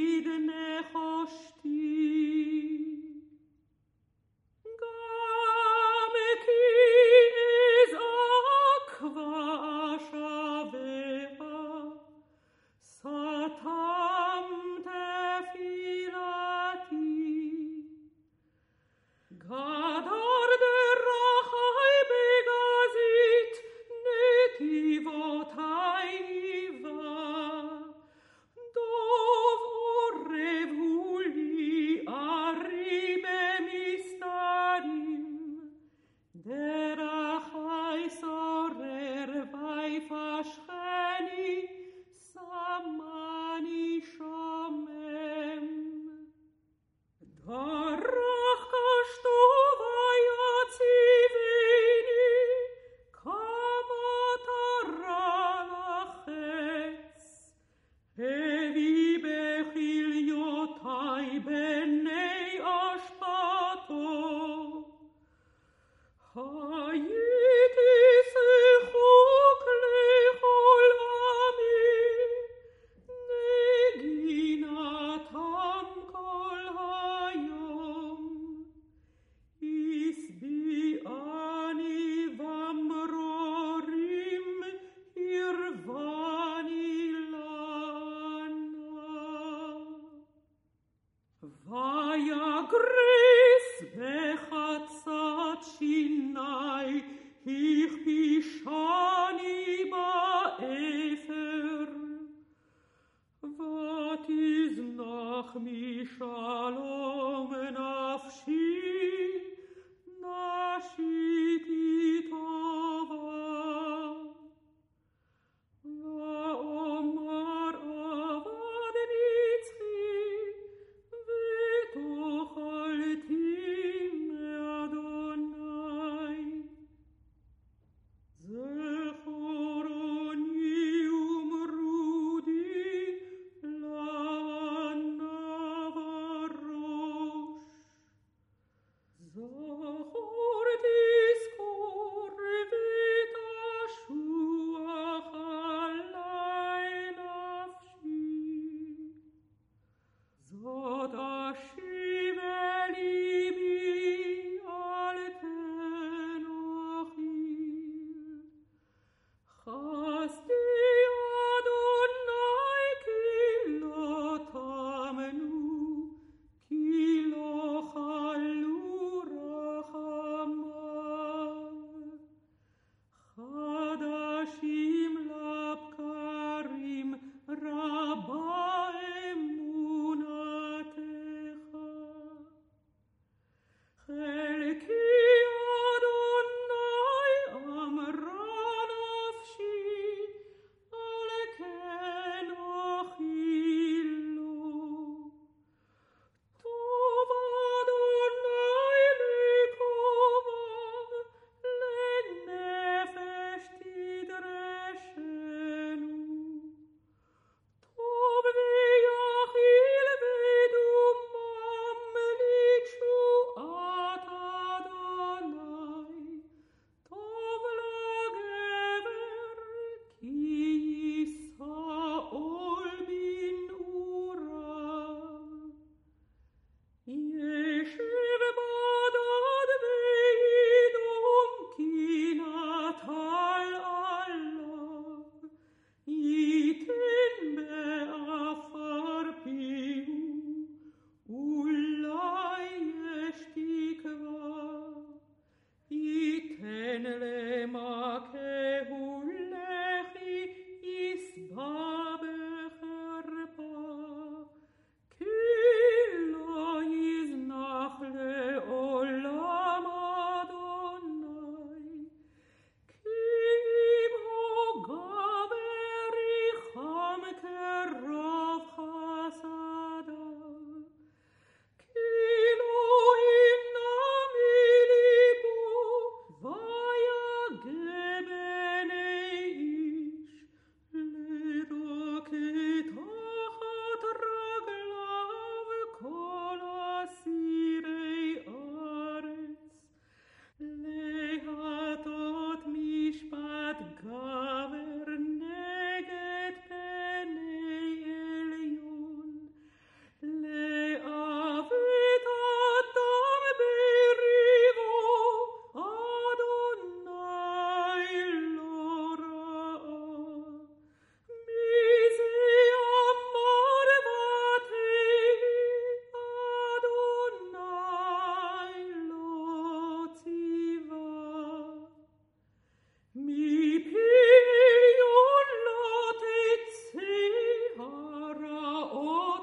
Id nechosh Oh.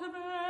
volte